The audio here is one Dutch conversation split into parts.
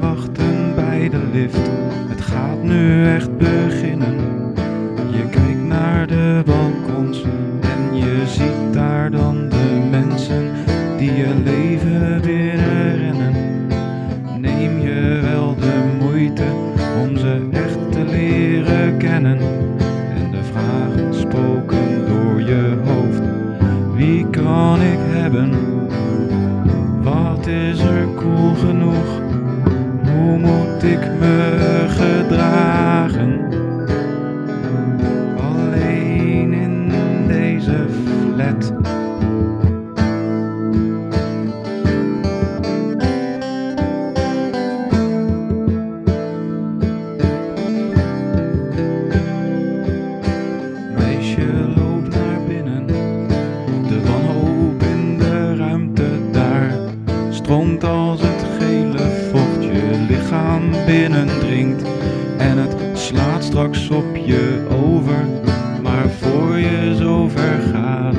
Wachten bij de lift. Het gaat nu echt beginnen. Je kijkt naar de balkons. Hoe moet lichaam binnendringt en het slaat straks op je over. Maar voor je zover gaat,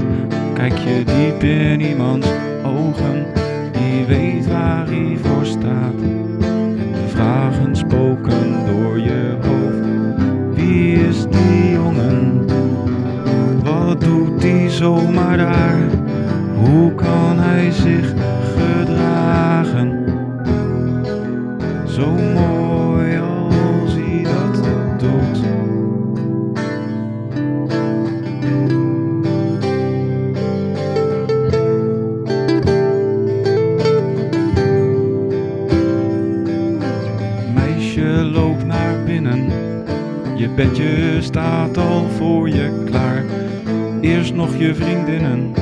kijk je diep in iemands ogen die weet waar hij voor staat. En de vragen spoken door je hoofd. Wie is die jongen? Wat doet die zomaar daar? Hoe kan hij zich Zo mooi als hij dat doet. Meisje loopt naar binnen. Je bedje staat al voor je klaar. Eerst nog je vriendinnen.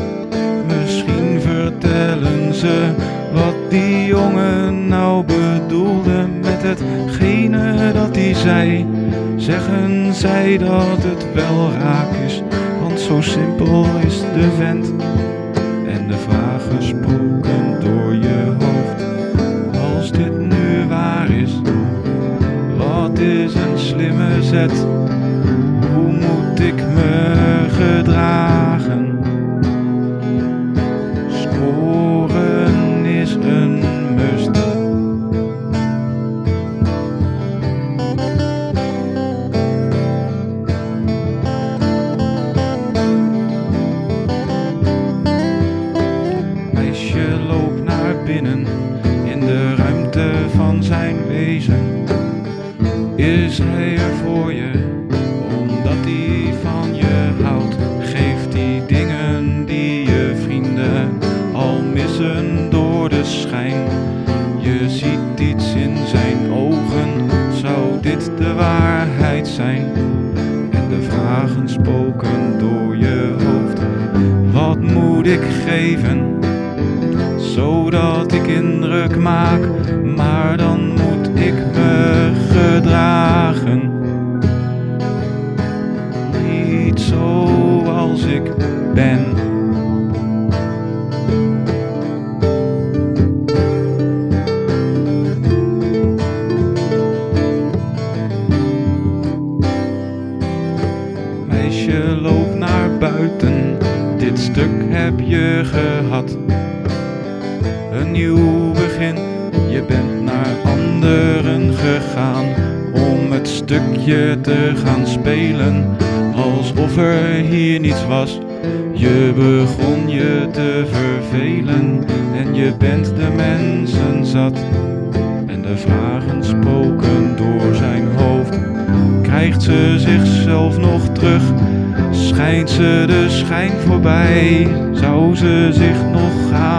Vertellen ze wat die jongen nou bedoelde met hetgene dat hij zei. Zeggen zij dat het wel raak is, want zo simpel is de vent. En de vragen spoken door je hoofd. Als dit nu waar is, wat is een slimme zet? Hoe moet ik me binnen in de ruimte van zijn wezen. Zodat ik indruk maak, maar dan moet ik me gedragen. Niet zoals ik ben. Meisje loopt naar buiten, dit stuk heb je gehad nieuw begin. Je bent naar anderen gegaan om het stukje te gaan spelen. Alsof er hier niets was. Je begon je te vervelen en je bent de mensen zat. En de vragen spoken door zijn hoofd. Krijgt ze zichzelf nog terug? Schijnt ze de schijn voorbij? Zou ze zich nog gaan